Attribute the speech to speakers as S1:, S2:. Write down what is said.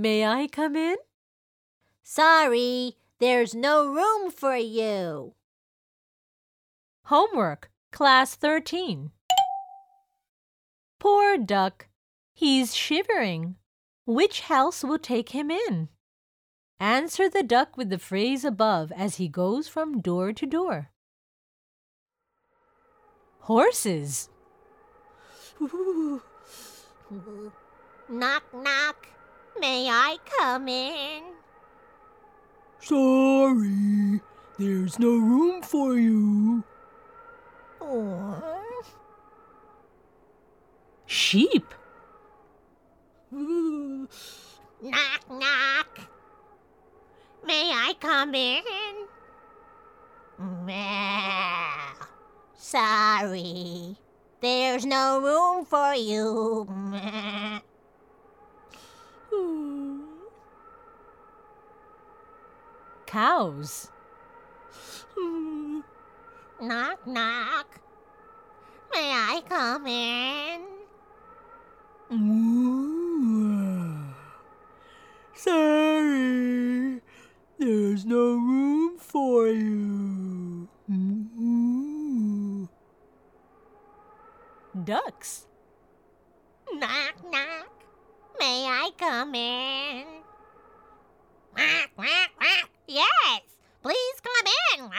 S1: May I come in?
S2: Sorry, there's no room for you.
S1: Homework, Class 13. Poor duck. He's shivering. Which house will take him in? Answer the duck with the phrase above as he goes from door to door. Horses.
S2: knock, knock. May I come in?
S3: Sorry, there's no room for you.
S1: Sheep.
S2: Knock, knock. May I come in? Meow. Sorry, there's no room for you. Meow.
S1: Cows.
S2: Knock, knock. May I come in?
S3: Sorry, there's no room for you.
S1: Ducks.
S2: Knock, knock. May I come in? Quack, quack, quack. Yes, please come in.